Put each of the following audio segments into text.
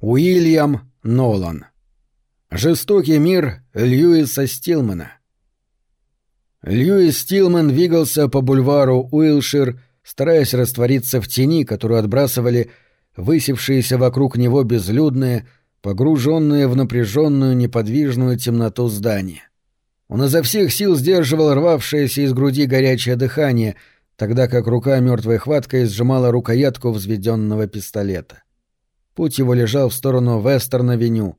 Уильям Нолан. Жестокий мир Льюиса Стилмана. Льюис Стилман двигался по бульвару Уилшир, стараясь раствориться в тени, которую отбрасывали высевшиеся вокруг него безлюдные, погруженные в напряженную неподвижную темноту здания. Он изо всех сил сдерживал рвавшееся из груди горячее дыхание, тогда как рука мертвой хваткой сжимала рукоятку взведенного пистолета. Путь его лежал в сторону Вестерн-авеню,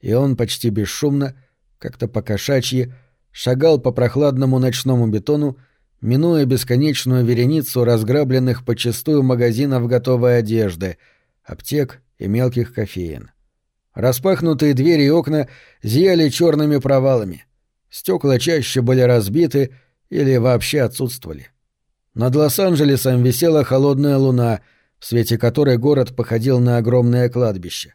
и он почти бесшумно, как-то по-кошачьи, шагал по прохладному ночному бетону, минуя бесконечную вереницу разграбленных почастую магазинов готовой одежды, аптек и мелких кофеин. Распахнутые двери и окна зияли черными провалами. Стекла чаще были разбиты или вообще отсутствовали. Над Лос-Анджелесом висела холодная луна — в свете которой город походил на огромное кладбище.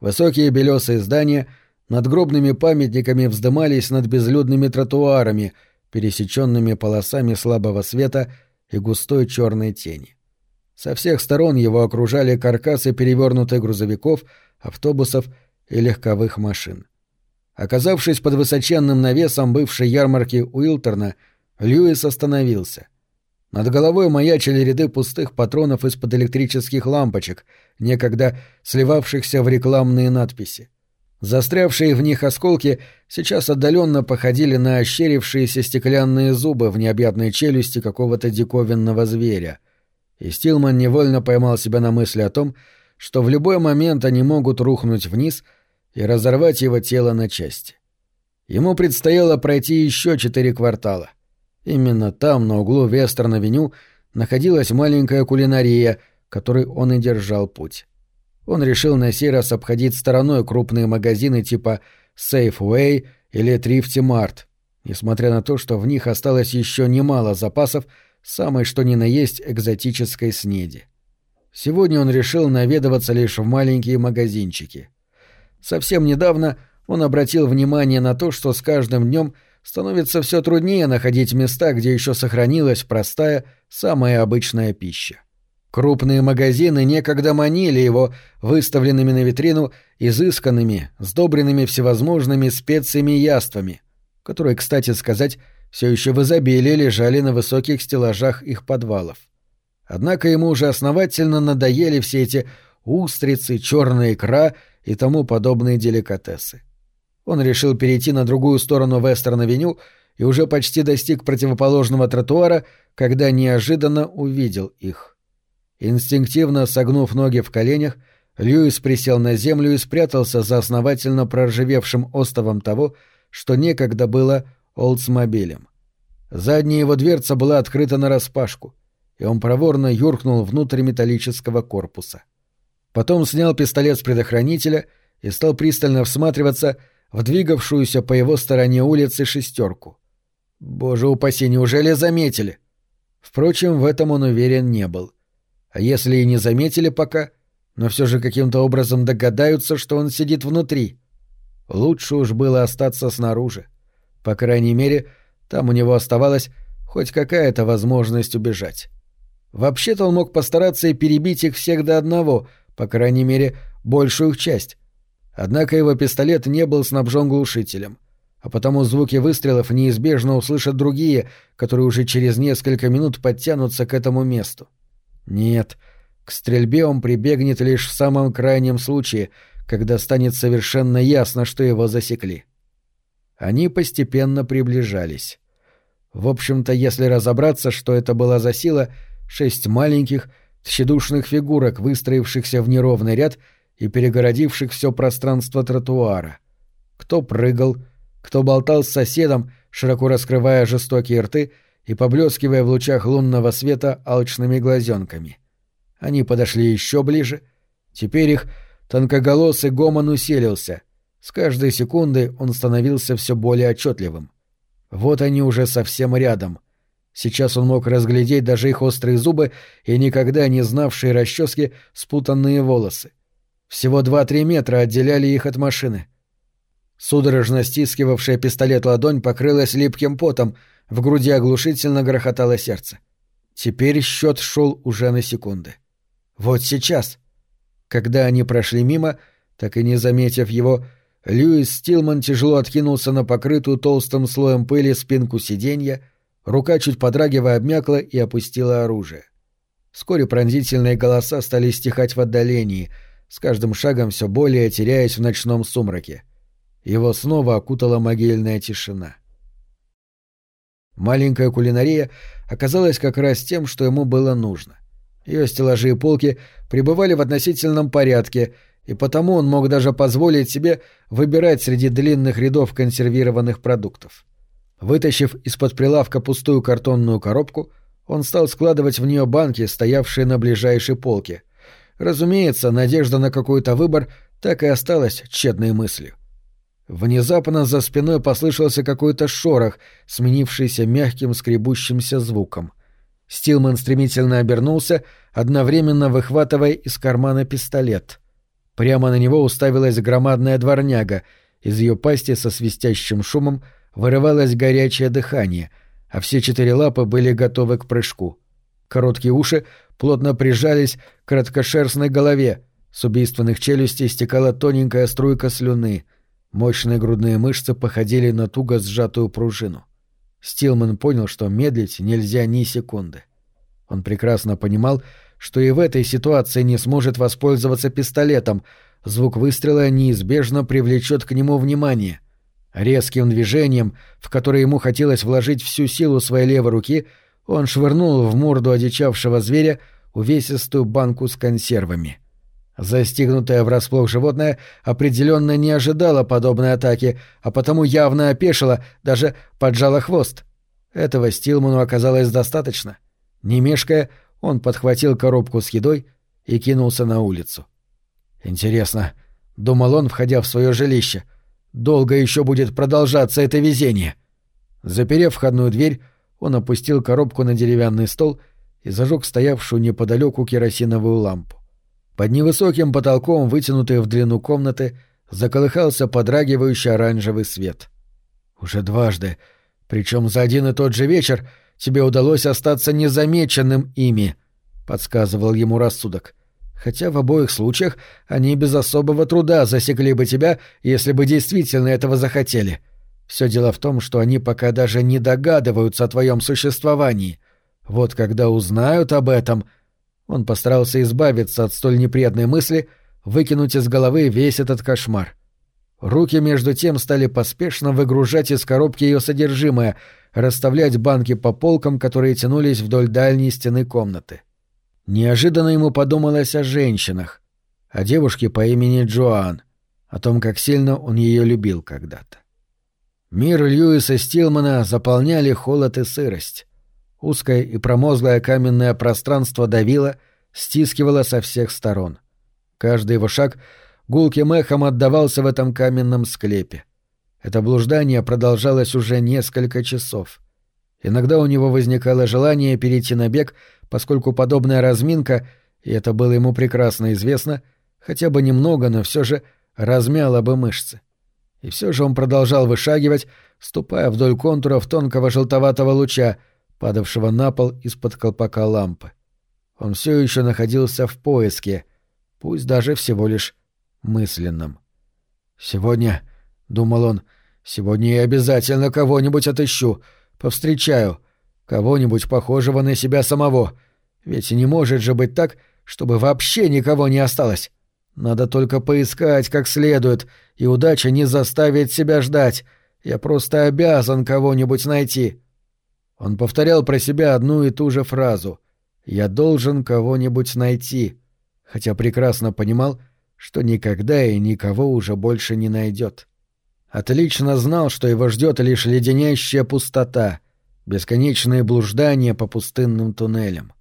Высокие белесые здания над гробными памятниками вздымались над безлюдными тротуарами, пересеченными полосами слабого света и густой черной тени. Со всех сторон его окружали каркасы перевернутых грузовиков, автобусов и легковых машин. Оказавшись под высоченным навесом бывшей ярмарки Уилтерна, Льюис остановился — над головой маячили ряды пустых патронов из-под электрических лампочек, некогда сливавшихся в рекламные надписи. Застрявшие в них осколки сейчас отдаленно походили на ощерившиеся стеклянные зубы в необъятной челюсти какого-то диковинного зверя. И Стилман невольно поймал себя на мысли о том, что в любой момент они могут рухнуть вниз и разорвать его тело на части. Ему предстояло пройти еще четыре квартала — Именно там, на углу Вестерн-авеню, находилась маленькая кулинария, которой он и держал путь. Он решил на сей раз обходить стороной крупные магазины типа Safeway или Thrifty Mart, несмотря на то, что в них осталось еще немало запасов самой что ни на есть экзотической снеди. Сегодня он решил наведываться лишь в маленькие магазинчики. Совсем недавно он обратил внимание на то, что с каждым днем – становится все труднее находить места, где еще сохранилась простая, самая обычная пища. Крупные магазины некогда манили его выставленными на витрину изысканными, сдобренными всевозможными специями и яствами, которые, кстати сказать, все еще в изобилии лежали на высоких стеллажах их подвалов. Однако ему уже основательно надоели все эти устрицы, черная икра и тому подобные деликатесы. Он решил перейти на другую сторону Вестерн-авеню и уже почти достиг противоположного тротуара, когда неожиданно увидел их. Инстинктивно согнув ноги в коленях, Льюис присел на землю и спрятался за основательно проржавевшим остовом того, что некогда было Олдсмобилем. Задняя его дверца была открыта нараспашку, и он проворно юркнул внутрь металлического корпуса. Потом снял пистолет с предохранителя и стал пристально всматриваться в двигавшуюся по его стороне улицы шестерку. Боже упаси, неужели заметили? Впрочем, в этом он уверен не был. А если и не заметили пока, но все же каким-то образом догадаются, что он сидит внутри. Лучше уж было остаться снаружи. По крайней мере, там у него оставалась хоть какая-то возможность убежать. Вообще-то он мог постараться и перебить их всех до одного, по крайней мере, большую их часть, Однако его пистолет не был снабжен глушителем, а потому звуки выстрелов неизбежно услышат другие, которые уже через несколько минут подтянутся к этому месту. Нет, к стрельбе он прибегнет лишь в самом крайнем случае, когда станет совершенно ясно, что его засекли. Они постепенно приближались. В общем-то, если разобраться, что это была за сила, шесть маленьких, тщедушных фигурок, выстроившихся в неровный ряд — и перегородивших все пространство тротуара. Кто прыгал, кто болтал с соседом, широко раскрывая жестокие рты и поблескивая в лучах лунного света алчными глазенками. Они подошли еще ближе. Теперь их тонкоголосый гомон усилился. С каждой секундой он становился все более отчетливым. Вот они уже совсем рядом. Сейчас он мог разглядеть даже их острые зубы и никогда не знавшие расчески спутанные волосы. Всего два-три метра отделяли их от машины. Судорожно стискивавшая пистолет ладонь покрылась липким потом, в груди оглушительно грохотало сердце. Теперь счет шел уже на секунды. Вот сейчас. Когда они прошли мимо, Так и не заметив его, Льюис Стилман тяжело откинулся на покрытую толстым слоем пыли спинку сиденья, рука чуть подрагивая обмякла и опустила оружие. Вскоре пронзительные голоса стали стихать в отдалении, с каждым шагом все более теряясь в ночном сумраке. Его снова окутала могильная тишина. Маленькая кулинария оказалась как раз тем, что ему было нужно. Ее стеллажи и полки пребывали в относительном порядке, и потому он мог даже позволить себе выбирать среди длинных рядов консервированных продуктов. Вытащив из-под прилавка пустую картонную коробку, он стал складывать в нее банки, стоявшие на ближайшей полке. Разумеется, надежда на какой-то выбор так и осталась тщетной мыслью. Внезапно за спиной послышался какой-то шорох, сменившийся мягким скребущимся звуком. Стилман стремительно обернулся, одновременно выхватывая из кармана пистолет. Прямо на него уставилась громадная дворняга, из ее пасти со свистящим шумом вырывалось горячее дыхание, а все четыре лапы были готовы к прыжку. Короткие уши плотно прижались к краткошерстной голове, с убийственных челюстей стекала тоненькая струйка слюны — Мощные грудные мышцы походили на туго сжатую пружину. Стилман понял, что медлить нельзя ни секунды. Он прекрасно понимал, что и в этой ситуации не сможет воспользоваться пистолетом. Звук выстрела неизбежно привлечет к нему внимание. Резким движением, в которое ему хотелось вложить всю силу своей левой руки, он швырнул в морду одичавшего зверя увесистую банку с консервами. Застигнутое врасплох животное определенно не ожидало подобной атаки, а потому явно опешило, даже поджало хвост. Этого Стилману оказалось достаточно. Не мешкая, он подхватил коробку с едой и кинулся на улицу. «Интересно», — думал он, входя в свое жилище, — «долго еще будет продолжаться это везение». Заперев входную дверь, он опустил коробку на деревянный стол и зажег стоявшую неподалеку керосиновую лампу. Под невысоким потолком, вытянутой в длину комнаты, заколыхался подрагивающий оранжевый свет. Уже дважды, причем за один и тот же вечер, тебе удалось остаться незамеченным ими, — подсказывал ему рассудок. Хотя в обоих случаях они без особого труда засекли бы тебя, если бы действительно этого захотели. Все дело в том, что они пока даже не догадываются о твоем существовании. Вот когда узнают об этом — он постарался избавиться от столь неприятной мысли, выкинуть из головы весь этот кошмар. Руки между тем стали поспешно выгружать из коробки ее содержимое, расставлять банки по полкам, которые тянулись вдоль дальней стены комнаты. Неожиданно ему подумалось о женщинах, о девушке по имени Джоан, о том, как сильно он ее любил когда-то. Мир Льюиса Стилмана заполняли холод и сырость. Узкое и промозглое каменное пространство давило, стискивало со всех сторон. Каждый его шаг гулким эхом отдавался в этом каменном склепе. Это блуждание продолжалось уже несколько часов. Иногда у него возникало желание перейти на бег, поскольку подобная разминка, и это было ему прекрасно известно, хотя бы немного, но все же размяла бы мышцы. И все же он продолжал вышагивать, ступая вдоль контуров тонкого желтоватого луча, падавшего на пол из-под колпака лампы. Он все еще находился в поиске, пусть даже всего лишь мысленном. «Сегодня», — думал он, — «сегодня я обязательно кого-нибудь отыщу, повстречаю, кого-нибудь похожего на себя самого. Ведь не может же быть так, чтобы вообще никого не осталось. Надо только поискать как следует, и удача не заставит себя ждать. Я просто обязан кого-нибудь найти». Он повторял про себя одну и ту же фразу «Я должен кого-нибудь найти», хотя прекрасно понимал, что никогда и никого уже больше не найдет. Отлично знал, что его ждет лишь леденящая пустота, бесконечные блуждания по пустынным туннелям.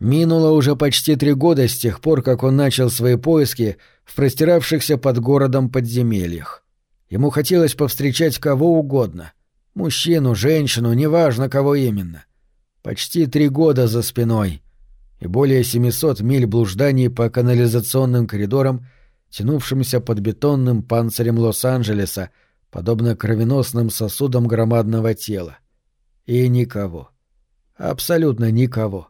Минуло уже почти три года с тех пор, как он начал свои поиски в простиравшихся под городом подземельях. Ему хотелось повстречать кого угодно — Мужчину, женщину, неважно кого именно. Почти три года за спиной и более 700 миль блужданий по канализационным коридорам, тянувшимся под бетонным панцирем Лос-Анджелеса, подобно кровеносным сосудам громадного тела. И никого. Абсолютно никого.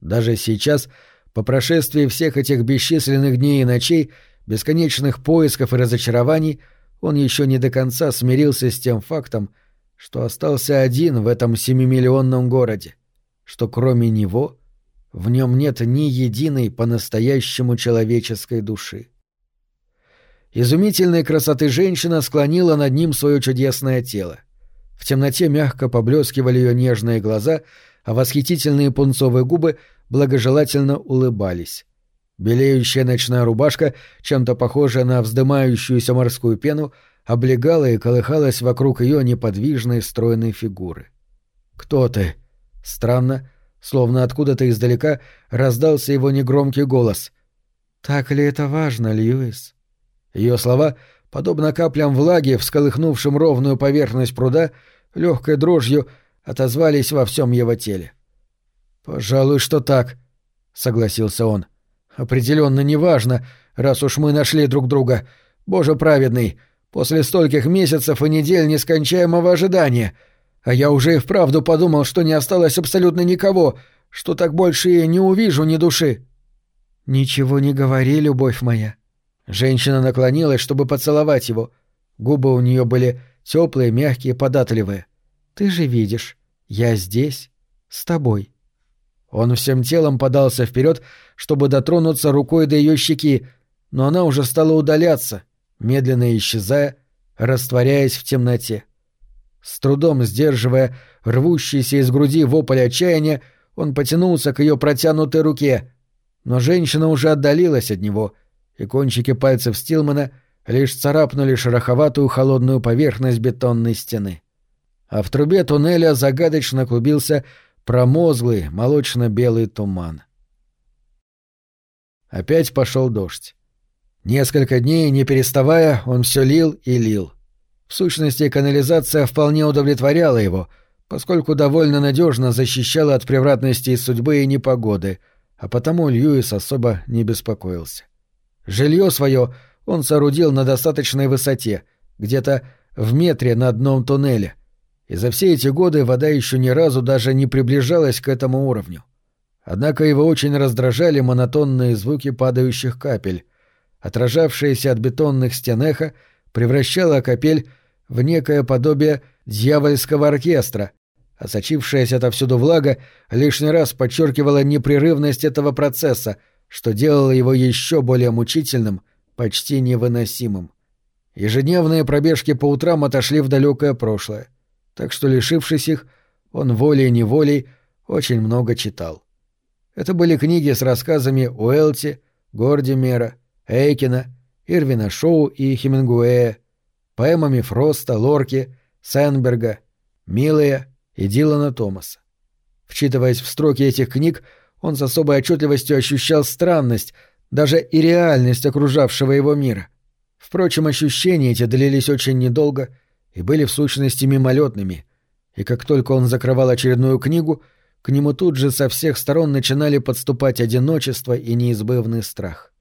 Даже сейчас, по прошествии всех этих бесчисленных дней и ночей, бесконечных поисков и разочарований он еще не до конца смирился с тем фактом, что остался один в этом семимиллионном городе, что кроме него в нем нет ни единой по-настоящему человеческой души. Изумительной красоты женщина склонила над ним свое чудесное тело. В темноте мягко поблескивали ее нежные глаза, а восхитительные пунцовые губы благожелательно улыбались. Белеющая ночная рубашка, чем-то похожая на вздымающуюся морскую пену, облегала и колыхалась вокруг ее неподвижной стройной фигуры. «Кто ты?» Странно, словно откуда-то издалека раздался его негромкий голос. «Так ли это важно, Льюис?» Ее слова, подобно каплям влаги, всколыхнувшим ровную поверхность пруда, легкой дрожью отозвались во всем его теле. «Пожалуй, что так», — согласился он. «Определенно неважно, раз уж мы нашли друг друга. Боже праведный, после стольких месяцев и недель нескончаемого ожидания. А я уже и вправду подумал, что не осталось абсолютно никого, что так больше и не увижу ни души». «Ничего не говори, любовь моя». Женщина наклонилась, чтобы поцеловать его. Губы у нее были теплые, мягкие, податливые. «Ты же видишь, я здесь, с тобой». Он всем телом подался вперед, чтобы дотронуться рукой до ее щеки, но она уже стала удаляться, медленно исчезая, растворяясь в темноте. С трудом сдерживая рвущийся из груди вопль отчаяния, он потянулся к ее протянутой руке, но женщина уже отдалилась от него, и кончики пальцев Стилмана лишь царапнули шероховатую холодную поверхность бетонной стены. А в трубе туннеля загадочно клубился промозглый молочно-белый туман. Опять пошел дождь. Несколько дней, не переставая, он все лил и лил. В сущности, канализация вполне удовлетворяла его, поскольку довольно надежно защищала от превратностей судьбы и непогоды, а потому Льюис особо не беспокоился. Жилье свое он соорудил на достаточной высоте, где-то в метре над дном туннеля, и за все эти годы вода еще ни разу даже не приближалась к этому уровню. Однако его очень раздражали монотонные звуки падающих капель. Отражавшееся от бетонных стен эхо превращало капель в некое подобие дьявольского оркестра, а сочившаяся отовсюду влага лишний раз подчеркивала непрерывность этого процесса, что делало его еще более мучительным, почти невыносимым. Ежедневные пробежки по утрам отошли в далекое прошлое так что, лишившись их, он волей-неволей очень много читал. Это были книги с рассказами Уэлти, Гордимера, Эйкина, Ирвина Шоу и Хемингуэя, поэмами Фроста, Лорки, Сенберга, Милая и Дилана Томаса. Вчитываясь в строки этих книг, он с особой отчетливостью ощущал странность, даже и реальность окружавшего его мира. Впрочем, ощущения эти длились очень недолго — и были в сущности мимолетными, и как только он закрывал очередную книгу, к нему тут же со всех сторон начинали подступать одиночество и неизбывный страх.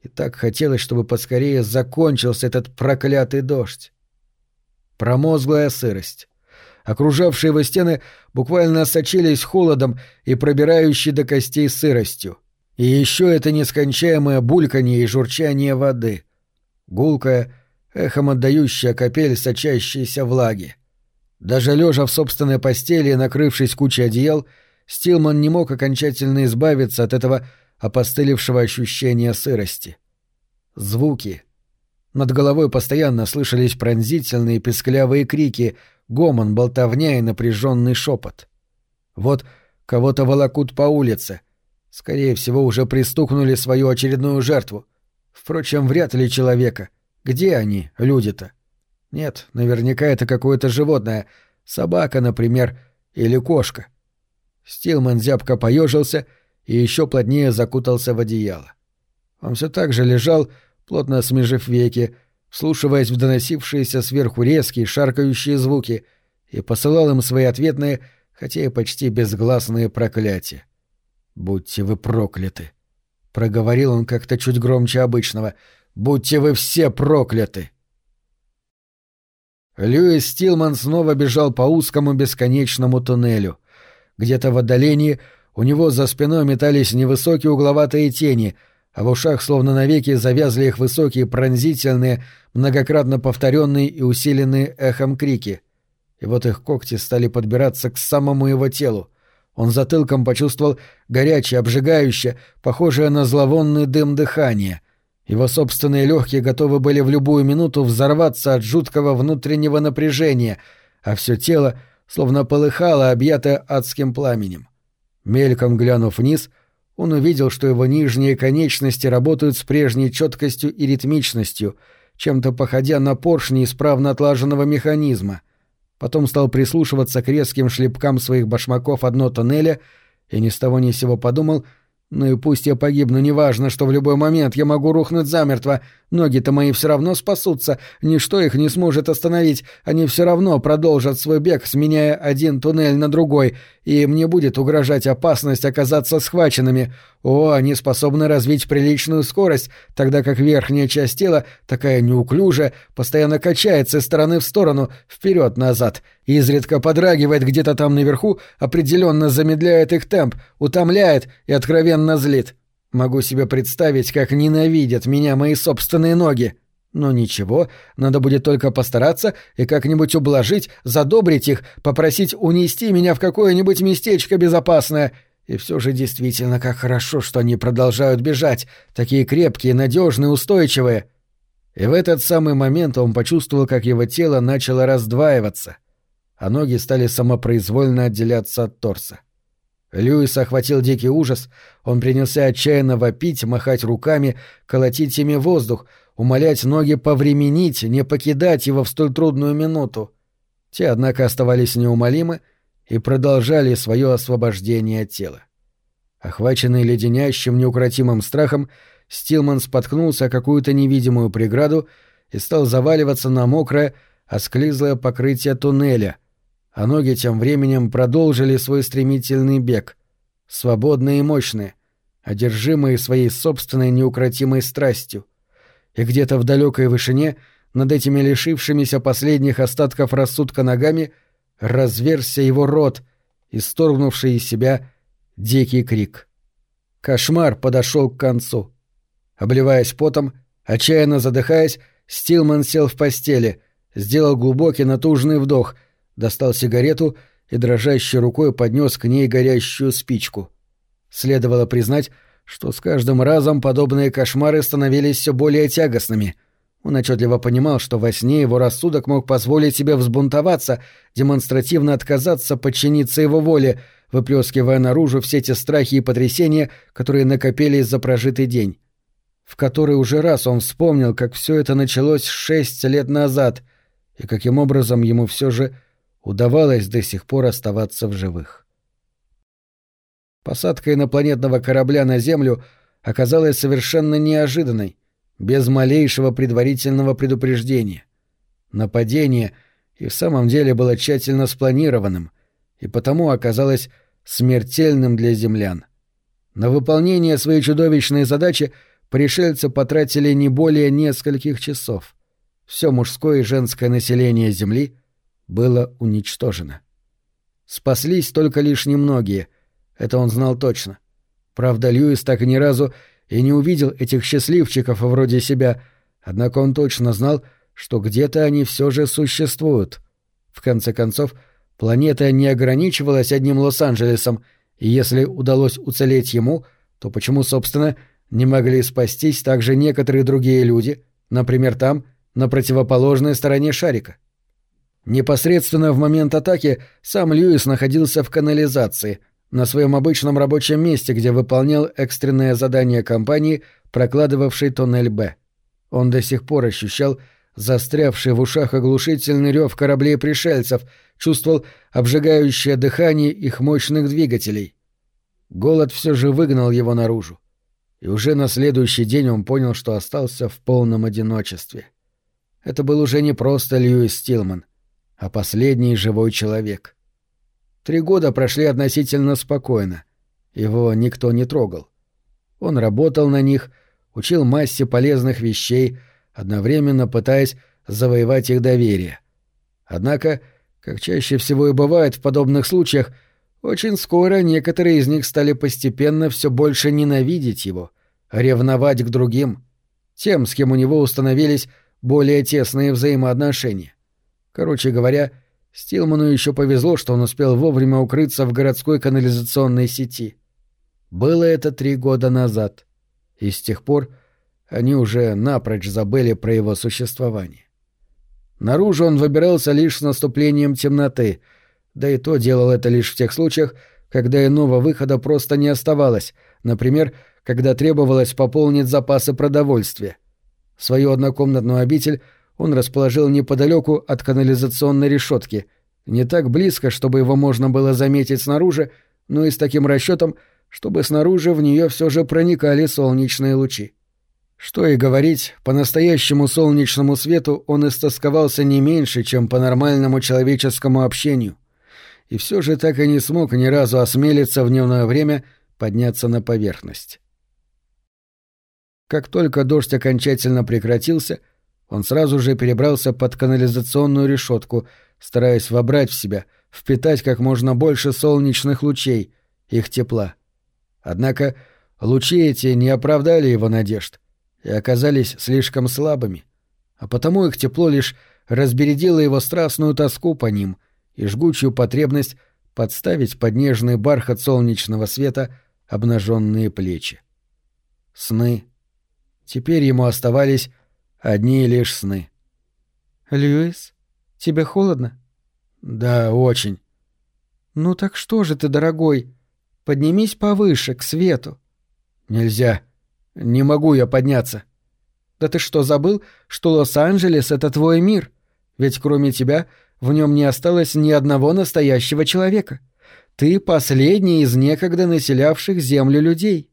И так хотелось, чтобы поскорее закончился этот проклятый дождь. Промозглая сырость. Окружавшие его стены буквально сочились холодом и пробирающей до костей сыростью. И еще это нескончаемое бульканье и журчание воды. Гулкое, эхом отдающая капель сочащейся влаги. Даже лежа в собственной постели и накрывшись кучей одеял, Стилман не мог окончательно избавиться от этого опостылевшего ощущения сырости. Звуки. Над головой постоянно слышались пронзительные песклявые крики, гомон, болтовня и напряженный шепот. Вот кого-то волокут по улице. Скорее всего, уже пристукнули свою очередную жертву. Впрочем, вряд ли человека — где они, люди-то? Нет, наверняка это какое-то животное. Собака, например, или кошка. Стилман зябко поежился и еще плотнее закутался в одеяло. Он все так же лежал, плотно смежив веки, вслушиваясь в доносившиеся сверху резкие, шаркающие звуки, и посылал им свои ответные, хотя и почти безгласные проклятия. «Будьте вы прокляты!» — проговорил он как-то чуть громче обычного — Будьте вы все прокляты!» Льюис Стилман снова бежал по узкому бесконечному туннелю. Где-то в отдалении у него за спиной метались невысокие угловатые тени, а в ушах словно навеки завязли их высокие, пронзительные, многократно повторенные и усиленные эхом крики. И вот их когти стали подбираться к самому его телу. Он затылком почувствовал горячее, обжигающее, похожее на зловонный дым дыхания. Его собственные легкие готовы были в любую минуту взорваться от жуткого внутреннего напряжения, а все тело словно полыхало, объятое адским пламенем. Мельком глянув вниз, он увидел, что его нижние конечности работают с прежней четкостью и ритмичностью, чем-то походя на поршни исправно отлаженного механизма. Потом стал прислушиваться к резким шлепкам своих башмаков одно тоннеля и ни с того ни сего подумал — ну и пусть я погибну, неважно, что в любой момент я могу рухнуть замертво. Ноги-то мои все равно спасутся, ничто их не сможет остановить, они все равно продолжат свой бег, сменяя один туннель на другой, и мне будет угрожать опасность оказаться схваченными. О, они способны развить приличную скорость, тогда как верхняя часть тела, такая неуклюжая, постоянно качается из стороны в сторону, вперед-назад, изредка подрагивает где-то там наверху, определенно замедляет их темп, утомляет и откровенно злит. Могу себе представить, как ненавидят меня мои собственные ноги. Но ничего, надо будет только постараться и как-нибудь ублажить, задобрить их, попросить унести меня в какое-нибудь местечко безопасное. И все же действительно как хорошо, что они продолжают бежать, такие крепкие, надежные, устойчивые. И в этот самый момент он почувствовал, как его тело начало раздваиваться, а ноги стали самопроизвольно отделяться от торса. Льюис охватил дикий ужас, он принялся отчаянно вопить, махать руками, колотить ими воздух, умолять ноги повременить, не покидать его в столь трудную минуту. Те, однако, оставались неумолимы и продолжали свое освобождение тела. Охваченный леденящим неукротимым страхом, Стилман споткнулся о какую-то невидимую преграду и стал заваливаться на мокрое, осклизлое покрытие туннеля — а ноги тем временем продолжили свой стремительный бег, свободные и мощные, одержимые своей собственной неукротимой страстью. И где-то в далекой вышине, над этими лишившимися последних остатков рассудка ногами, разверся его рот, исторгнувший из себя дикий крик. Кошмар подошел к концу. Обливаясь потом, отчаянно задыхаясь, Стилман сел в постели, сделал глубокий натужный вдох — достал сигарету и дрожащей рукой поднес к ней горящую спичку. Следовало признать, что с каждым разом подобные кошмары становились все более тягостными. Он отчетливо понимал, что во сне его рассудок мог позволить себе взбунтоваться, демонстративно отказаться подчиниться его воле, выплескивая наружу все те страхи и потрясения, которые накопились за прожитый день. В который уже раз он вспомнил, как все это началось шесть лет назад, и каким образом ему все же удавалось до сих пор оставаться в живых. Посадка инопланетного корабля на Землю оказалась совершенно неожиданной, без малейшего предварительного предупреждения. Нападение и в самом деле было тщательно спланированным, и потому оказалось смертельным для землян. На выполнение своей чудовищной задачи пришельцы потратили не более нескольких часов. Все мужское и женское население Земли — было уничтожено. Спаслись только лишь немногие, это он знал точно. Правда, Льюис так и ни разу и не увидел этих счастливчиков вроде себя, однако он точно знал, что где-то они все же существуют. В конце концов, планета не ограничивалась одним Лос-Анджелесом, и если удалось уцелеть ему, то почему, собственно, не могли спастись также некоторые другие люди, например, там, на противоположной стороне шарика? — Непосредственно в момент атаки сам Льюис находился в канализации, на своем обычном рабочем месте, где выполнял экстренное задание компании, прокладывавшей тоннель «Б». Он до сих пор ощущал застрявший в ушах оглушительный рев кораблей пришельцев, чувствовал обжигающее дыхание их мощных двигателей. Голод все же выгнал его наружу. И уже на следующий день он понял, что остался в полном одиночестве. Это был уже не просто Льюис Стилман а последний живой человек. Три года прошли относительно спокойно. Его никто не трогал. Он работал на них, учил массе полезных вещей, одновременно пытаясь завоевать их доверие. Однако, как чаще всего и бывает в подобных случаях, очень скоро некоторые из них стали постепенно все больше ненавидеть его, ревновать к другим, тем, с кем у него установились более тесные взаимоотношения. Короче говоря, Стилману еще повезло, что он успел вовремя укрыться в городской канализационной сети. Было это три года назад, и с тех пор они уже напрочь забыли про его существование. Наружу он выбирался лишь с наступлением темноты, да и то делал это лишь в тех случаях, когда иного выхода просто не оставалось, например, когда требовалось пополнить запасы продовольствия. Свою однокомнатную обитель он расположил неподалеку от канализационной решетки, не так близко, чтобы его можно было заметить снаружи, но и с таким расчетом, чтобы снаружи в нее все же проникали солнечные лучи. Что и говорить, по настоящему солнечному свету он истосковался не меньше, чем по нормальному человеческому общению. И все же так и не смог ни разу осмелиться в дневное время подняться на поверхность. Как только дождь окончательно прекратился, он сразу же перебрался под канализационную решетку, стараясь вобрать в себя, впитать как можно больше солнечных лучей, их тепла. Однако лучи эти не оправдали его надежд и оказались слишком слабыми, а потому их тепло лишь разбередило его страстную тоску по ним и жгучую потребность подставить под нежный бархат солнечного света обнаженные плечи. Сны. Теперь ему оставались одни лишь сны. «Льюис, тебе холодно?» «Да, очень». «Ну так что же ты, дорогой? Поднимись повыше, к свету». «Нельзя. Не могу я подняться». «Да ты что, забыл, что Лос-Анджелес — это твой мир? Ведь кроме тебя в нем не осталось ни одного настоящего человека. Ты последний из некогда населявших землю людей».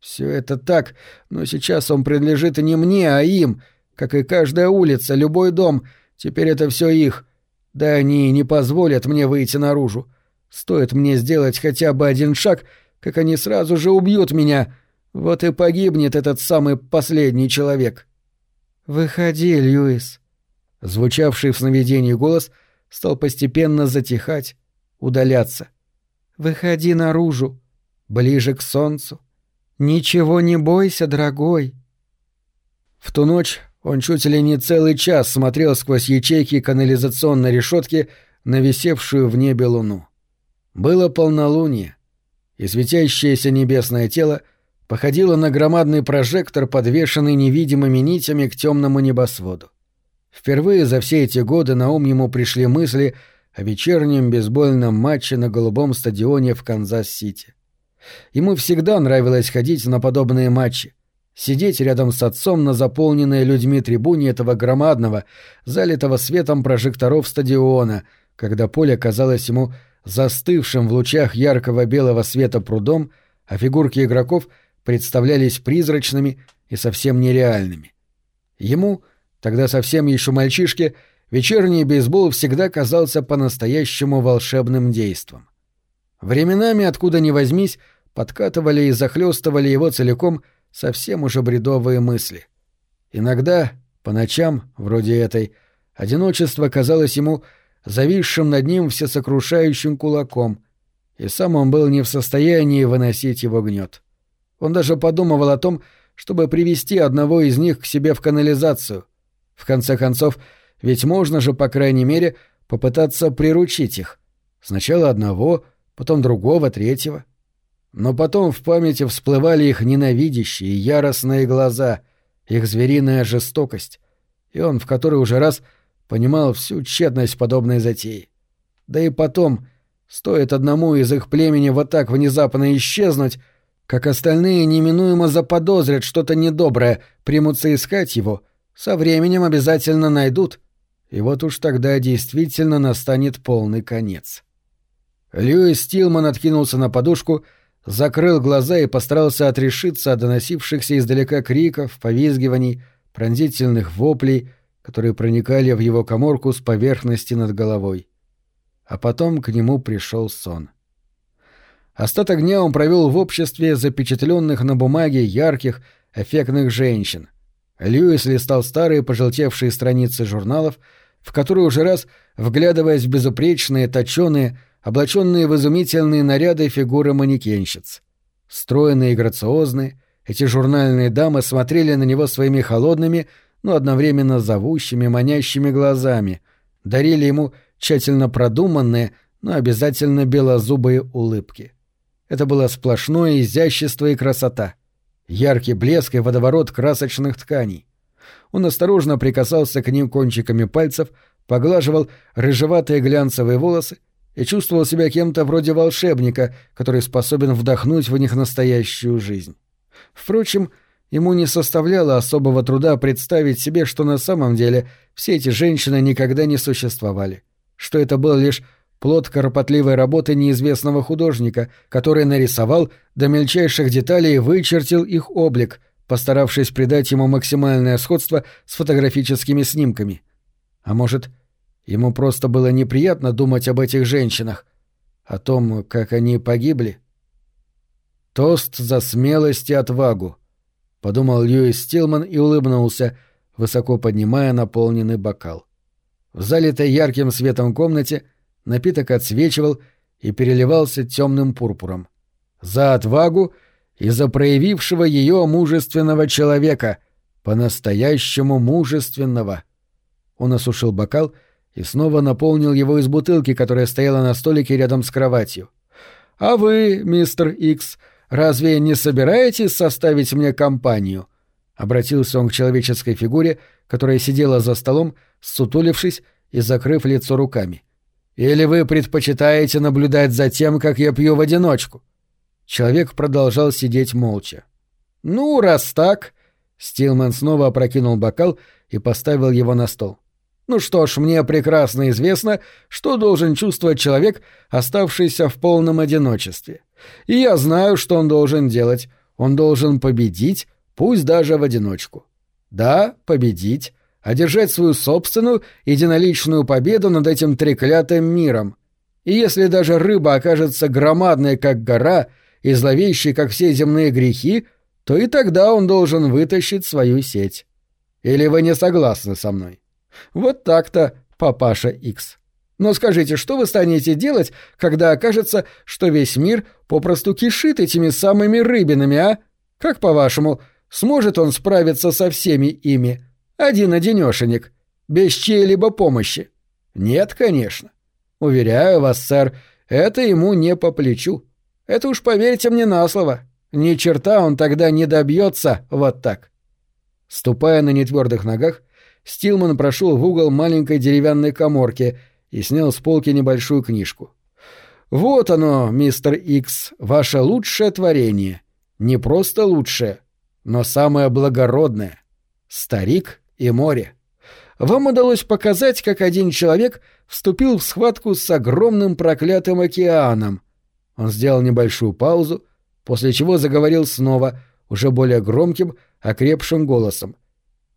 «Все это так, но сейчас он принадлежит не мне, а им, как и каждая улица, любой дом. Теперь это все их. Да они не позволят мне выйти наружу. Стоит мне сделать хотя бы один шаг, как они сразу же убьют меня, вот и погибнет этот самый последний человек. «Выходи, Льюис». Звучавший в сновидении голос стал постепенно затихать, удаляться. «Выходи наружу, ближе к солнцу. Ничего не бойся, дорогой». В ту ночь он чуть ли не целый час смотрел сквозь ячейки канализационной решетки на висевшую в небе луну. Было полнолуние, и светящееся небесное тело — походила на громадный прожектор, подвешенный невидимыми нитями к темному небосводу. Впервые за все эти годы на ум ему пришли мысли о вечернем бейсбольном матче на голубом стадионе в Канзас-Сити. Ему всегда нравилось ходить на подобные матчи, сидеть рядом с отцом на заполненной людьми трибуне этого громадного, залитого светом прожекторов стадиона, когда поле казалось ему застывшим в лучах яркого белого света прудом, а фигурки игроков — представлялись призрачными и совсем нереальными. Ему, тогда совсем еще мальчишке, вечерний бейсбол всегда казался по-настоящему волшебным действом. Временами, откуда ни возьмись, подкатывали и захлестывали его целиком совсем уже бредовые мысли. Иногда, по ночам, вроде этой, одиночество казалось ему зависшим над ним всесокрушающим кулаком, и сам он был не в состоянии выносить его гнет. Он даже подумывал о том, чтобы привести одного из них к себе в канализацию. В конце концов, ведь можно же, по крайней мере, попытаться приручить их. Сначала одного, потом другого, третьего. Но потом в памяти всплывали их ненавидящие, яростные глаза, их звериная жестокость, и он в который уже раз понимал всю тщетность подобной затеи. Да и потом, стоит одному из их племени вот так внезапно исчезнуть, как остальные неминуемо заподозрят что-то недоброе, примутся искать его, со временем обязательно найдут, и вот уж тогда действительно настанет полный конец. Льюис Стилман откинулся на подушку, закрыл глаза и постарался отрешиться от доносившихся издалека криков, повизгиваний, пронзительных воплей, которые проникали в его коморку с поверхности над головой. А потом к нему пришел сон. Остаток дня он провел в обществе запечатленных на бумаге ярких, эффектных женщин. Льюис листал старые пожелтевшие страницы журналов, в которые уже раз, вглядываясь в безупречные, точеные, облаченные в изумительные наряды фигуры манекенщиц. Стройные и грациозные, Эти журнальные дамы смотрели на него своими холодными, но одновременно зовущими, манящими глазами, дарили ему тщательно продуманные, но обязательно белозубые улыбки. Это было сплошное изящество и красота. Яркий блеск и водоворот красочных тканей. Он осторожно прикасался к ним кончиками пальцев, поглаживал рыжеватые глянцевые волосы и чувствовал себя кем-то вроде волшебника, который способен вдохнуть в них настоящую жизнь. Впрочем, ему не составляло особого труда представить себе, что на самом деле все эти женщины никогда не существовали, что это был лишь плод кропотливой работы неизвестного художника, который нарисовал до мельчайших деталей и вычертил их облик, постаравшись придать ему максимальное сходство с фотографическими снимками. А может, ему просто было неприятно думать об этих женщинах, о том, как они погибли? Тост за смелость и отвагу, подумал Льюис Стилман и улыбнулся, высоко поднимая наполненный бокал. В залитой ярким светом комнате напиток отсвечивал и переливался темным пурпуром. За отвагу и за проявившего ее мужественного человека, по-настоящему мужественного. Он осушил бокал и снова наполнил его из бутылки, которая стояла на столике рядом с кроватью. «А вы, мистер Икс, разве не собираетесь составить мне компанию?» Обратился он к человеческой фигуре, которая сидела за столом, сутулившись и закрыв лицо руками. «Или вы предпочитаете наблюдать за тем, как я пью в одиночку?» Человек продолжал сидеть молча. «Ну, раз так...» Стилман снова опрокинул бокал и поставил его на стол. Ну что ж, мне прекрасно известно, что должен чувствовать человек, оставшийся в полном одиночестве. И я знаю, что он должен делать. Он должен победить, пусть даже в одиночку. Да, победить, одержать свою собственную единоличную победу над этим треклятым миром. И если даже рыба окажется громадной, как гора, и зловещей, как все земные грехи, то и тогда он должен вытащить свою сеть. Или вы не согласны со мной? Вот так-то, папаша Икс. Но скажите, что вы станете делать, когда окажется, что весь мир попросту кишит этими самыми рыбинами, а? Как по-вашему, сможет он справиться со всеми ими? Один-одинешенек, без чьей-либо помощи? Нет, конечно. Уверяю вас, сэр, это ему не по плечу. Это уж поверьте мне на слово. Ни черта он тогда не добьется вот так. Ступая на нетвердых ногах, Стилман прошел в угол маленькой деревянной коморки и снял с полки небольшую книжку. «Вот оно, мистер Икс, ваше лучшее творение. Не просто лучшее, но самое благородное. Старик и море. Вам удалось показать, как один человек вступил в схватку с огромным проклятым океаном. Он сделал небольшую паузу, после чего заговорил снова, уже более громким, окрепшим голосом.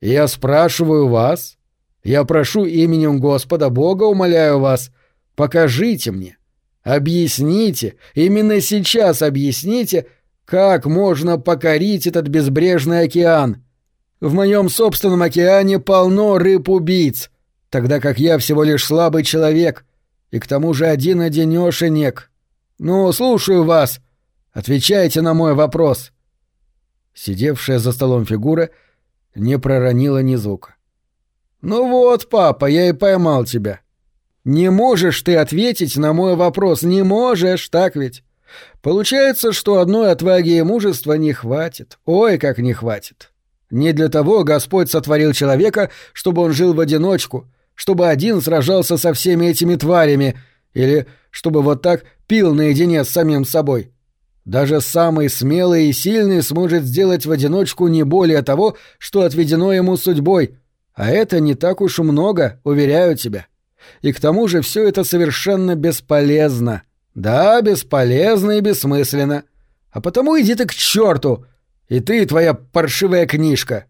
Я спрашиваю вас, я прошу именем Господа Бога, умоляю вас, покажите мне, объясните, именно сейчас объясните, как можно покорить этот безбрежный океан. В моем собственном океане полно рыб-убийц, тогда как я всего лишь слабый человек, и к тому же один-одинешенек. Ну, слушаю вас. Отвечайте на мой вопрос. Сидевшая за столом фигура — не проронила ни звука. «Ну вот, папа, я и поймал тебя. Не можешь ты ответить на мой вопрос, не можешь, так ведь? Получается, что одной отваги и мужества не хватит. Ой, как не хватит. Не для того Господь сотворил человека, чтобы он жил в одиночку, чтобы один сражался со всеми этими тварями, или чтобы вот так пил наедине с самим собой. Даже самый смелый и сильный сможет сделать в одиночку не более того, что отведено ему судьбой, а это не так уж много, уверяю тебя. И к тому же все это совершенно бесполезно. Да, бесполезно и бессмысленно. А потому иди ты к черту! И ты, и твоя паршивая книжка!»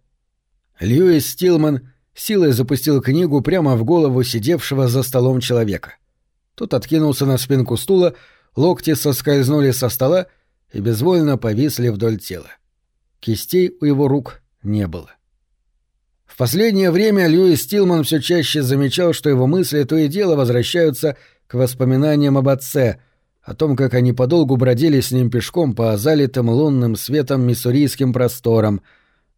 Льюис Стилман силой запустил книгу прямо в голову сидевшего за столом человека. Тот откинулся на спинку стула, локти соскользнули со стола, и безвольно повисли вдоль тела. Кистей у его рук не было. В последнее время Льюис Стилман все чаще замечал, что его мысли то и дело возвращаются к воспоминаниям об отце, о том, как они подолгу бродили с ним пешком по залитым лунным светом миссурийским просторам,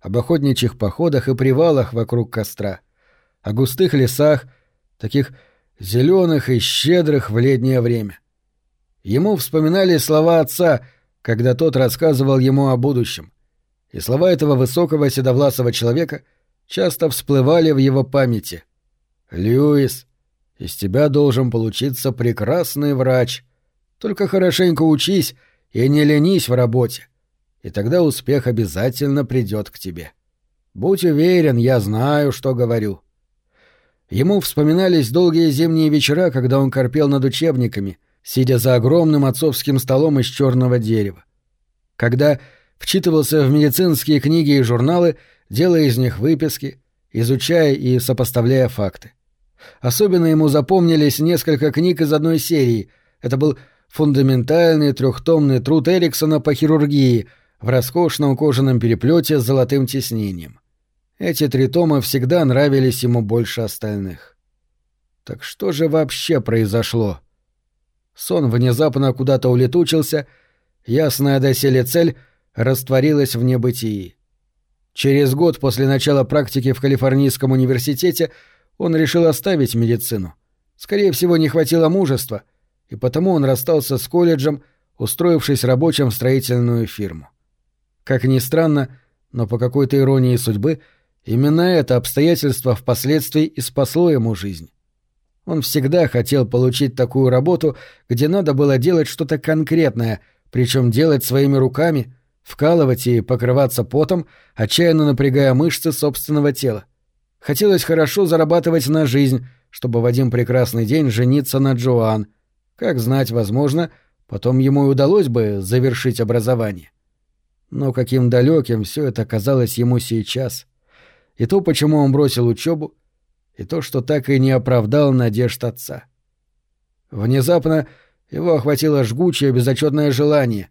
об охотничьих походах и привалах вокруг костра, о густых лесах, таких зеленых и щедрых в летнее время. Ему вспоминали слова отца, когда тот рассказывал ему о будущем, и слова этого высокого седовласого человека часто всплывали в его памяти. «Льюис, из тебя должен получиться прекрасный врач. Только хорошенько учись и не ленись в работе, и тогда успех обязательно придет к тебе. Будь уверен, я знаю, что говорю». Ему вспоминались долгие зимние вечера, когда он корпел над учебниками, сидя за огромным отцовским столом из черного дерева. Когда вчитывался в медицинские книги и журналы, делая из них выписки, изучая и сопоставляя факты. Особенно ему запомнились несколько книг из одной серии. Это был фундаментальный трехтомный труд Эриксона по хирургии в роскошном кожаном переплете с золотым тиснением. Эти три тома всегда нравились ему больше остальных. Так что же вообще произошло? Сон внезапно куда-то улетучился, ясная доселе цель растворилась в небытии. Через год после начала практики в Калифорнийском университете он решил оставить медицину. Скорее всего, не хватило мужества, и потому он расстался с колледжем, устроившись рабочим в строительную фирму. Как ни странно, но по какой-то иронии судьбы, именно это обстоятельство впоследствии и спасло ему жизнь. Он всегда хотел получить такую работу, где надо было делать что-то конкретное, причем делать своими руками, вкалывать и покрываться потом, отчаянно напрягая мышцы собственного тела. Хотелось хорошо зарабатывать на жизнь, чтобы в один прекрасный день жениться на Джоан. Как знать, возможно, потом ему и удалось бы завершить образование. Но каким далеким все это казалось ему сейчас. И то, почему он бросил учебу, и то, что так и не оправдал надежд отца. Внезапно его охватило жгучее безотчетное желание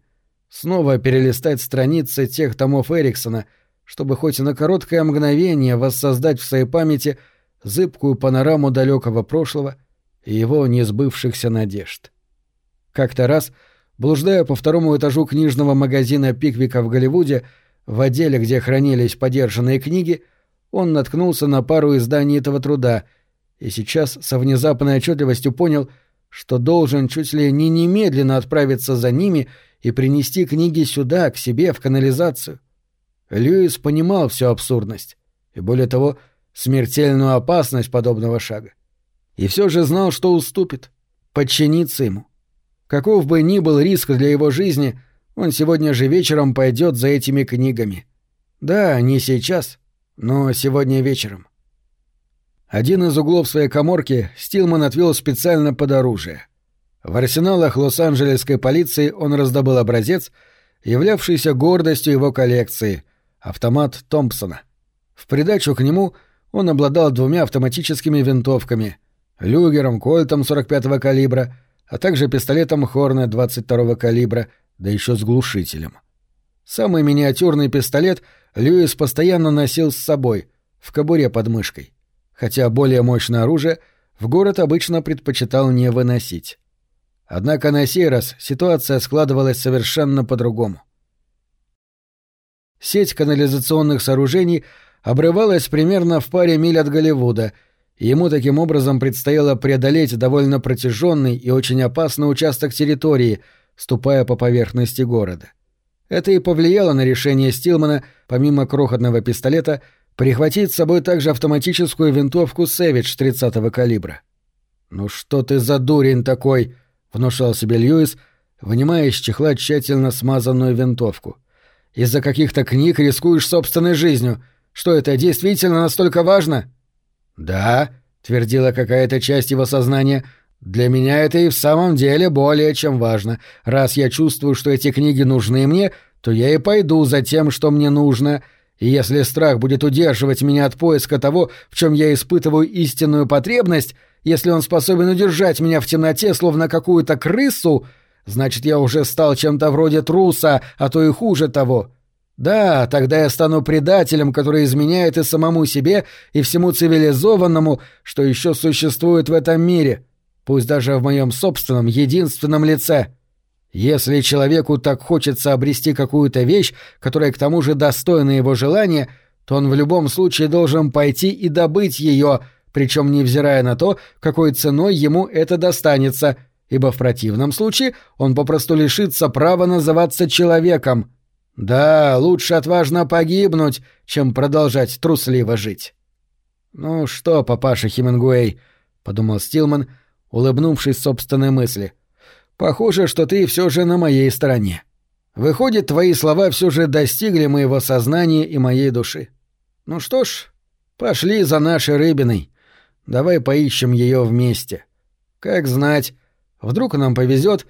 снова перелистать страницы тех томов Эриксона — чтобы хоть на короткое мгновение воссоздать в своей памяти зыбкую панораму далекого прошлого и его несбывшихся надежд. Как-то раз, блуждая по второму этажу книжного магазина Пиквика в Голливуде, в отделе, где хранились подержанные книги, он наткнулся на пару изданий этого труда и сейчас со внезапной отчетливостью понял, что должен чуть ли не немедленно отправиться за ними и принести книги сюда, к себе, в канализацию. Льюис понимал всю абсурдность и, более того, смертельную опасность подобного шага. И все же знал, что уступит, подчинится ему. Каков бы ни был риск для его жизни, он сегодня же вечером пойдет за этими книгами. Да, не сейчас, но сегодня вечером. Один из углов своей коморки Стилман отвел специально под оружие. В арсеналах Лос-Анджелесской полиции он раздобыл образец, являвшийся гордостью его коллекции, автомат Томпсона. В придачу к нему он обладал двумя автоматическими винтовками — люгером Кольтом 45-го калибра, а также пистолетом Хорнет 22-го калибра, да еще с глушителем. Самый миниатюрный пистолет Льюис постоянно носил с собой, в кобуре под мышкой, хотя более мощное оружие в город обычно предпочитал не выносить. Однако на сей раз ситуация складывалась совершенно по-другому. Сеть канализационных сооружений обрывалась примерно в паре миль от Голливуда, и ему таким образом предстояло преодолеть довольно протяженный и очень опасный участок территории, ступая по поверхности города. Это и повлияло на решение Стилмана, помимо крохотного пистолета, прихватить с собой также автоматическую винтовку «Сэвидж» 30-го калибра. «Ну что ты за дурень такой?» — внушал себе Льюис, вынимая из чехла тщательно смазанную винтовку — из-за каких-то книг рискуешь собственной жизнью. Что это действительно настолько важно? Да, твердила какая-то часть его сознания. Для меня это и в самом деле более чем важно. Раз я чувствую, что эти книги нужны мне, то я и пойду за тем, что мне нужно. И если страх будет удерживать меня от поиска того, в чем я испытываю истинную потребность, если он способен удержать меня в темноте, словно какую-то крысу, Значит, я уже стал чем-то вроде труса, а то и хуже того. Да, тогда я стану предателем, который изменяет и самому себе, и всему цивилизованному, что еще существует в этом мире, пусть даже в моем собственном единственном лице. Если человеку так хочется обрести какую-то вещь, которая к тому же достойна его желания, то он в любом случае должен пойти и добыть ее, причем невзирая на то, какой ценой ему это достанется, ибо в противном случае он попросту лишится права называться человеком. Да, лучше отважно погибнуть, чем продолжать трусливо жить. «Ну что, папаша Хемингуэй», — подумал Стилман, улыбнувшись собственной мысли, — «похоже, что ты все же на моей стороне. Выходит, твои слова все же достигли моего сознания и моей души. Ну что ж, пошли за нашей рыбиной. Давай поищем ее вместе. Как знать, вдруг нам повезет,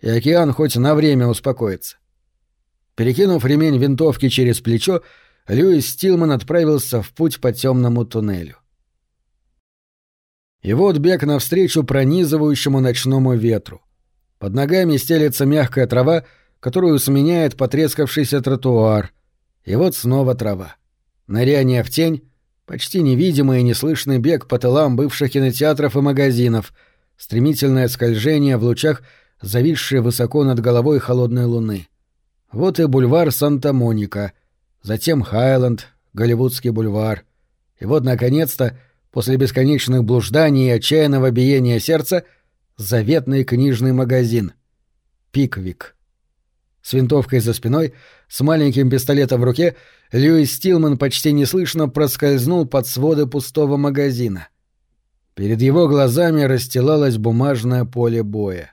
и океан хоть на время успокоится». Перекинув ремень винтовки через плечо, Льюис Стилман отправился в путь по темному туннелю. И вот бег навстречу пронизывающему ночному ветру. Под ногами стелется мягкая трава, которую сменяет потрескавшийся тротуар. И вот снова трава. Ныряние в тень, почти невидимый и неслышный бег по тылам бывших кинотеатров и магазинов, стремительное скольжение в лучах, зависшие высоко над головой холодной луны. Вот и бульвар Санта-Моника — затем Хайленд, Голливудский бульвар. И вот, наконец-то, после бесконечных блужданий и отчаянного биения сердца, заветный книжный магазин. Пиквик. С винтовкой за спиной, с маленьким пистолетом в руке, Льюис Стилман почти неслышно проскользнул под своды пустого магазина. Перед его глазами расстилалось бумажное поле боя.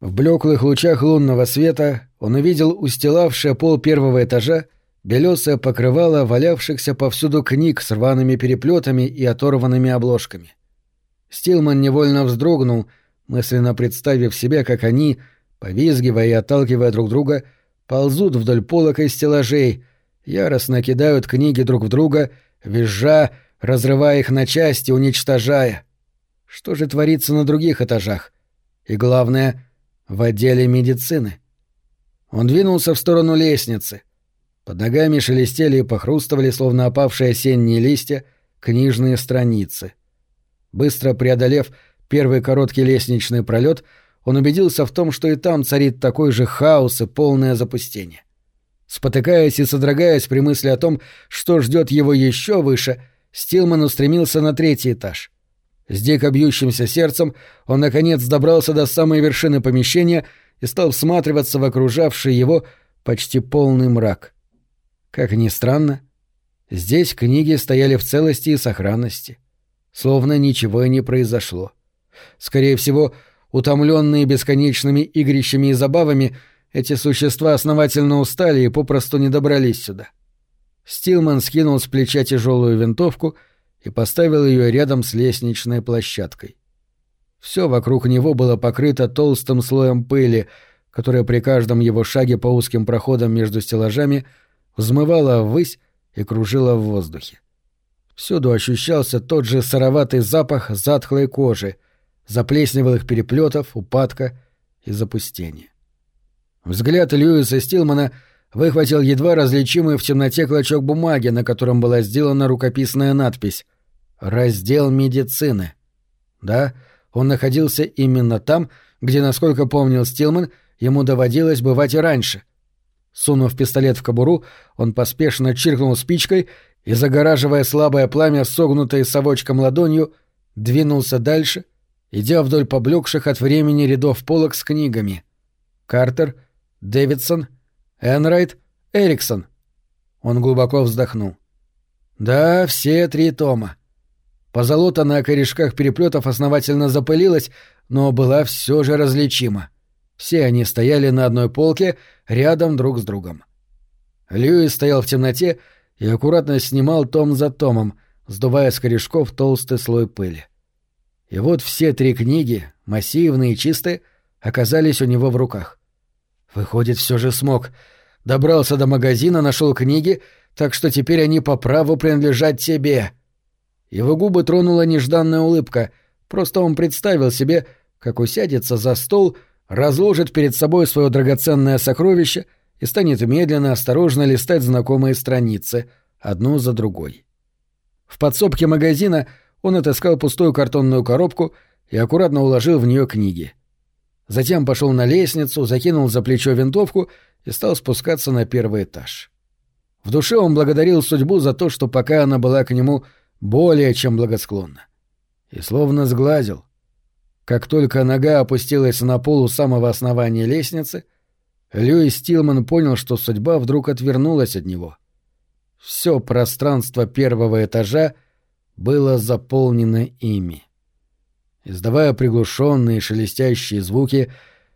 В блеклых лучах лунного света он увидел устилавшее пол первого этажа белесое покрывало валявшихся повсюду книг с рваными переплетами и оторванными обложками. Стилман невольно вздрогнул, мысленно представив себе, как они, повизгивая и отталкивая друг друга, ползут вдоль полок и стеллажей, яростно кидают книги друг в друга, визжа, разрывая их на части, уничтожая. Что же творится на других этажах? И главное, в отделе медицины. Он двинулся в сторону лестницы — под ногами шелестели и похрустывали, словно опавшие осенние листья, книжные страницы. Быстро преодолев первый короткий лестничный пролет, он убедился в том, что и там царит такой же хаос и полное запустение. Спотыкаясь и содрогаясь при мысли о том, что ждет его еще выше, Стилман устремился на третий этаж. С дико бьющимся сердцем он, наконец, добрался до самой вершины помещения и стал всматриваться в окружавший его почти полный мрак — как ни странно, здесь книги стояли в целости и сохранности, словно ничего и не произошло. Скорее всего, утомленные бесконечными игрищами и забавами, эти существа основательно устали и попросту не добрались сюда. Стилман скинул с плеча тяжелую винтовку и поставил ее рядом с лестничной площадкой. Все вокруг него было покрыто толстым слоем пыли, которая при каждом его шаге по узким проходам между стеллажами — взмывала ввысь и кружила в воздухе. Всюду ощущался тот же сыроватый запах затхлой кожи, заплесневелых переплетов, упадка и запустения. Взгляд Льюиса Стилмана выхватил едва различимый в темноте клочок бумаги, на котором была сделана рукописная надпись «Раздел медицины». Да, он находился именно там, где, насколько помнил Стилман, ему доводилось бывать и раньше, Сунув пистолет в кобуру, он поспешно чиркнул спичкой и, загораживая слабое пламя согнутой совочком ладонью, двинулся дальше, идя вдоль поблекших от времени рядов полок с книгами. Картер, Дэвидсон, Энрайт, Эриксон. Он глубоко вздохнул. Да, все три тома. Позолота на корешках переплетов основательно запылилась, но была все же различима. Все они стояли на одной полке, рядом друг с другом. Льюис стоял в темноте и аккуратно снимал том за томом, сдувая с корешков толстый слой пыли. И вот все три книги, массивные и чистые, оказались у него в руках. Выходит, все же смог. Добрался до магазина, нашел книги, так что теперь они по праву принадлежат тебе. Его губы тронула нежданная улыбка, просто он представил себе, как усядется за стол — разложит перед собой свое драгоценное сокровище и станет медленно, осторожно листать знакомые страницы, одну за другой. В подсобке магазина он отыскал пустую картонную коробку и аккуратно уложил в нее книги. Затем пошел на лестницу, закинул за плечо винтовку и стал спускаться на первый этаж. В душе он благодарил судьбу за то, что пока она была к нему более чем благосклонна. И словно сглазил. Как только нога опустилась на пол у самого основания лестницы, Льюис Тилман понял, что судьба вдруг отвернулась от него. Все пространство первого этажа было заполнено ими. Издавая приглушенные шелестящие звуки,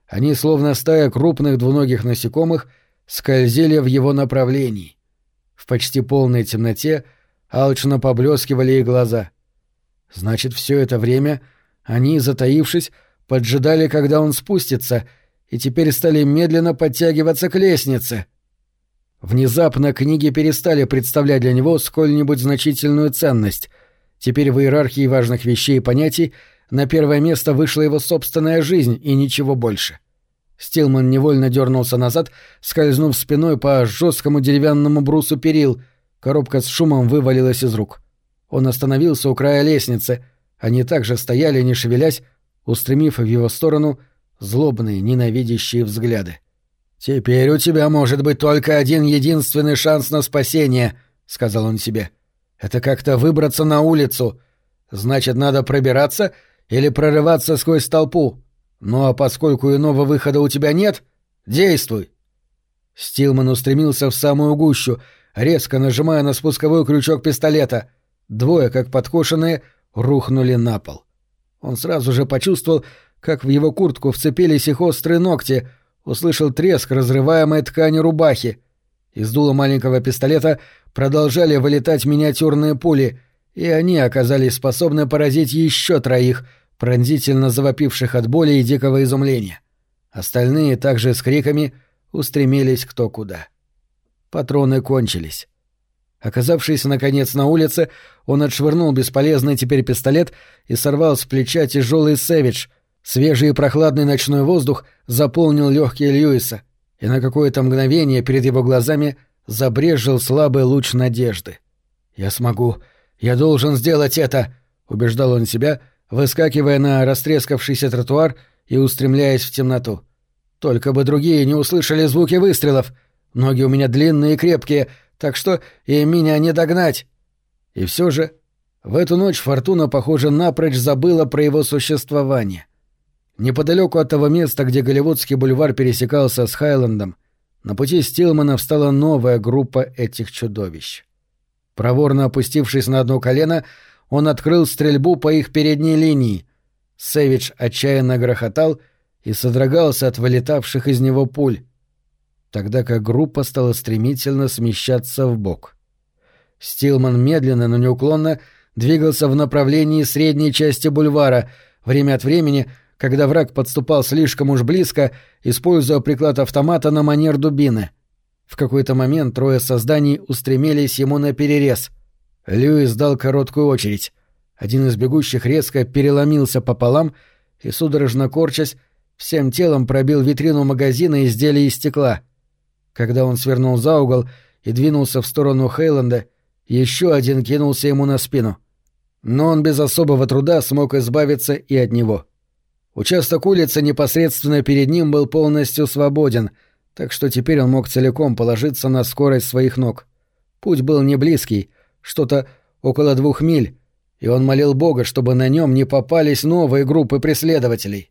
они, словно стая крупных двуногих насекомых, скользили в его направлении. В почти полной темноте алчно поблескивали их глаза. Значит, все это время они, затаившись, поджидали, когда он спустится, и теперь стали медленно подтягиваться к лестнице. Внезапно книги перестали представлять для него сколь-нибудь значительную ценность. Теперь в иерархии важных вещей и понятий — на первое место вышла его собственная жизнь и ничего больше. Стилман невольно дернулся назад, скользнув спиной по жесткому деревянному брусу перил. Коробка с шумом вывалилась из рук. Он остановился у края лестницы. Они также стояли, не шевелясь, устремив в его сторону злобные, ненавидящие взгляды. «Теперь у тебя может быть только один единственный шанс на спасение», — сказал он себе. «Это как-то выбраться на улицу. Значит, надо пробираться или прорываться сквозь толпу. Ну а поскольку иного выхода у тебя нет, действуй. Стилман устремился в самую гущу, резко нажимая на спусковой крючок пистолета. Двое, как подкошенные, рухнули на пол. Он сразу же почувствовал, как в его куртку вцепились их острые ногти, услышал треск разрываемой ткани рубахи. Из дула маленького пистолета продолжали вылетать миниатюрные пули — и они оказались способны поразить еще троих, пронзительно завопивших от боли и дикого изумления. Остальные также с криками устремились кто куда. Патроны кончились. Оказавшись, наконец, на улице, он отшвырнул бесполезный теперь пистолет и сорвал с плеча тяжелый сэвидж. Свежий и прохладный ночной воздух заполнил легкие Льюиса, и на какое-то мгновение перед его глазами забрежил слабый луч надежды. «Я смогу! «Я должен сделать это!» — убеждал он себя, выскакивая на растрескавшийся тротуар и устремляясь в темноту. «Только бы другие не услышали звуки выстрелов! Ноги у меня длинные и крепкие, так что и меня не догнать!» И все же в эту ночь Фортуна, похоже, напрочь забыла про его существование. Неподалеку от того места, где Голливудский бульвар пересекался с Хайлендом, на пути Стилмана встала новая группа этих чудовищ. Проворно опустившись на одно колено, он открыл стрельбу по их передней линии. Сэвидж отчаянно грохотал и содрогался от вылетавших из него пуль, тогда как группа стала стремительно смещаться в бок. Стилман медленно, но неуклонно двигался в направлении средней части бульвара, время от времени, когда враг подступал слишком уж близко, используя приклад автомата на манер дубины — в какой-то момент трое созданий устремились ему на перерез. Льюис дал короткую очередь. Один из бегущих резко переломился пополам и, судорожно корчась, всем телом пробил витрину магазина изделий из стекла. Когда он свернул за угол и двинулся в сторону Хейленда, еще один кинулся ему на спину. Но он без особого труда смог избавиться и от него. Участок улицы непосредственно перед ним был полностью свободен — так что теперь он мог целиком положиться на скорость своих ног. Путь был не близкий, что-то около двух миль, и он молил Бога, чтобы на нем не попались новые группы преследователей.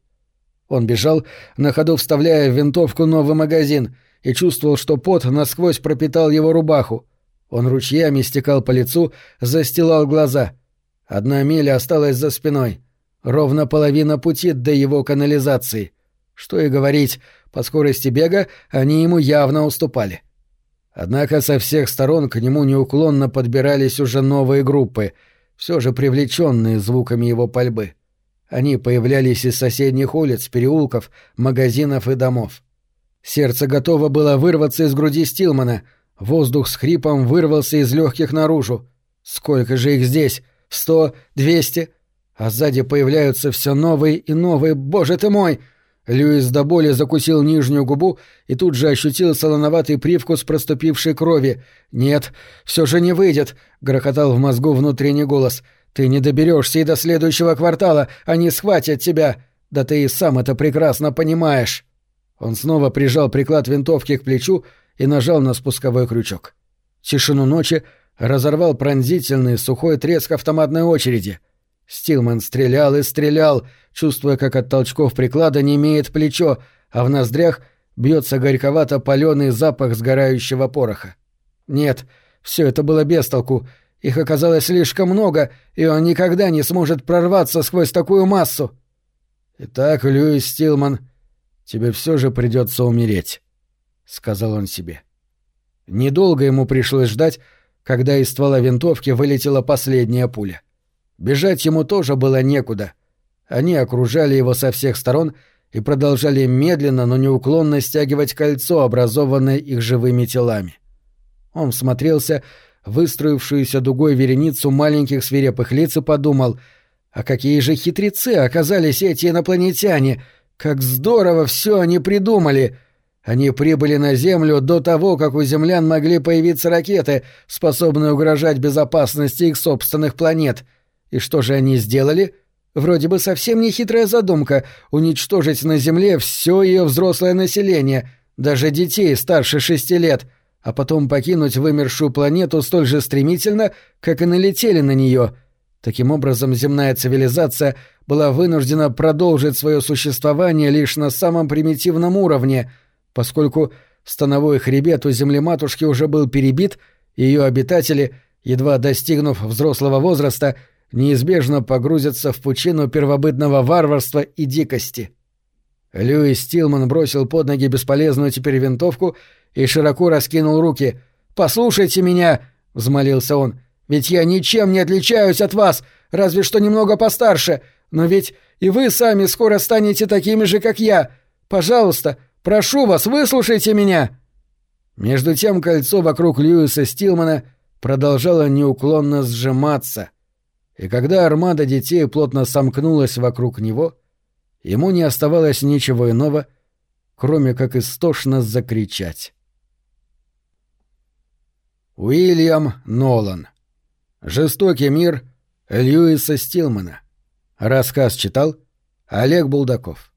Он бежал, на ходу вставляя в винтовку новый магазин, и чувствовал, что пот насквозь пропитал его рубаху. Он ручьями стекал по лицу, застилал глаза. Одна миля осталась за спиной. Ровно половина пути до его канализации. Что и говорить, по скорости бега они ему явно уступали. Однако со всех сторон к нему неуклонно подбирались уже новые группы, все же привлеченные звуками его пальбы. Они появлялись из соседних улиц, переулков, магазинов и домов. Сердце готово было вырваться из груди Стилмана. Воздух с хрипом вырвался из легких наружу. Сколько же их здесь? Сто? Двести? А сзади появляются все новые и новые. Боже ты мой! Льюис до боли закусил нижнюю губу и тут же ощутил солоноватый привкус проступившей крови. «Нет, все же не выйдет», — грохотал в мозгу внутренний голос. «Ты не доберешься и до следующего квартала, они схватят тебя». Да ты и сам это прекрасно понимаешь. Он снова прижал приклад винтовки к плечу и нажал на спусковой крючок. Тишину ночи разорвал пронзительный сухой треск автоматной очереди. Стилман стрелял и стрелял, чувствуя, как от толчков приклада не имеет плечо, а в ноздрях бьется горьковато паленый запах сгорающего пороха. Нет, все это было без толку. Их оказалось слишком много, и он никогда не сможет прорваться сквозь такую массу. Итак, Льюис Стилман, тебе все же придется умереть, сказал он себе. Недолго ему пришлось ждать, когда из ствола винтовки вылетела последняя пуля. Бежать ему тоже было некуда. Они окружали его со всех сторон и продолжали медленно, но неуклонно стягивать кольцо, образованное их живыми телами. Он смотрелся выстроившуюся дугой вереницу маленьких свирепых лиц и подумал, а какие же хитрецы оказались эти инопланетяне, как здорово все они придумали! Они прибыли на Землю до того, как у землян могли появиться ракеты, способные угрожать безопасности их собственных планет. И что же они сделали? Вроде бы совсем не хитрая задумка — уничтожить на Земле все ее взрослое население, даже детей старше шести лет, а потом покинуть вымершую планету столь же стремительно, как и налетели на нее. Таким образом, земная цивилизация была вынуждена продолжить свое существование лишь на самом примитивном уровне — поскольку становой хребет у земли-матушки уже был перебит, и ее обитатели, едва достигнув взрослого возраста, неизбежно погрузятся в пучину первобытного варварства и дикости. Льюис Тилман бросил под ноги бесполезную теперь винтовку и широко раскинул руки. «Послушайте меня!» — взмолился он. «Ведь я ничем не отличаюсь от вас, разве что немного постарше, но ведь и вы сами скоро станете такими же, как я. Пожалуйста, Прошу вас, выслушайте меня!» Между тем кольцо вокруг Льюиса Стилмана продолжало неуклонно сжиматься, и когда армада детей плотно сомкнулась вокруг него, ему не оставалось ничего иного, кроме как истошно закричать. Уильям Нолан. Жестокий мир Льюиса Стилмана. Рассказ читал Олег Булдаков.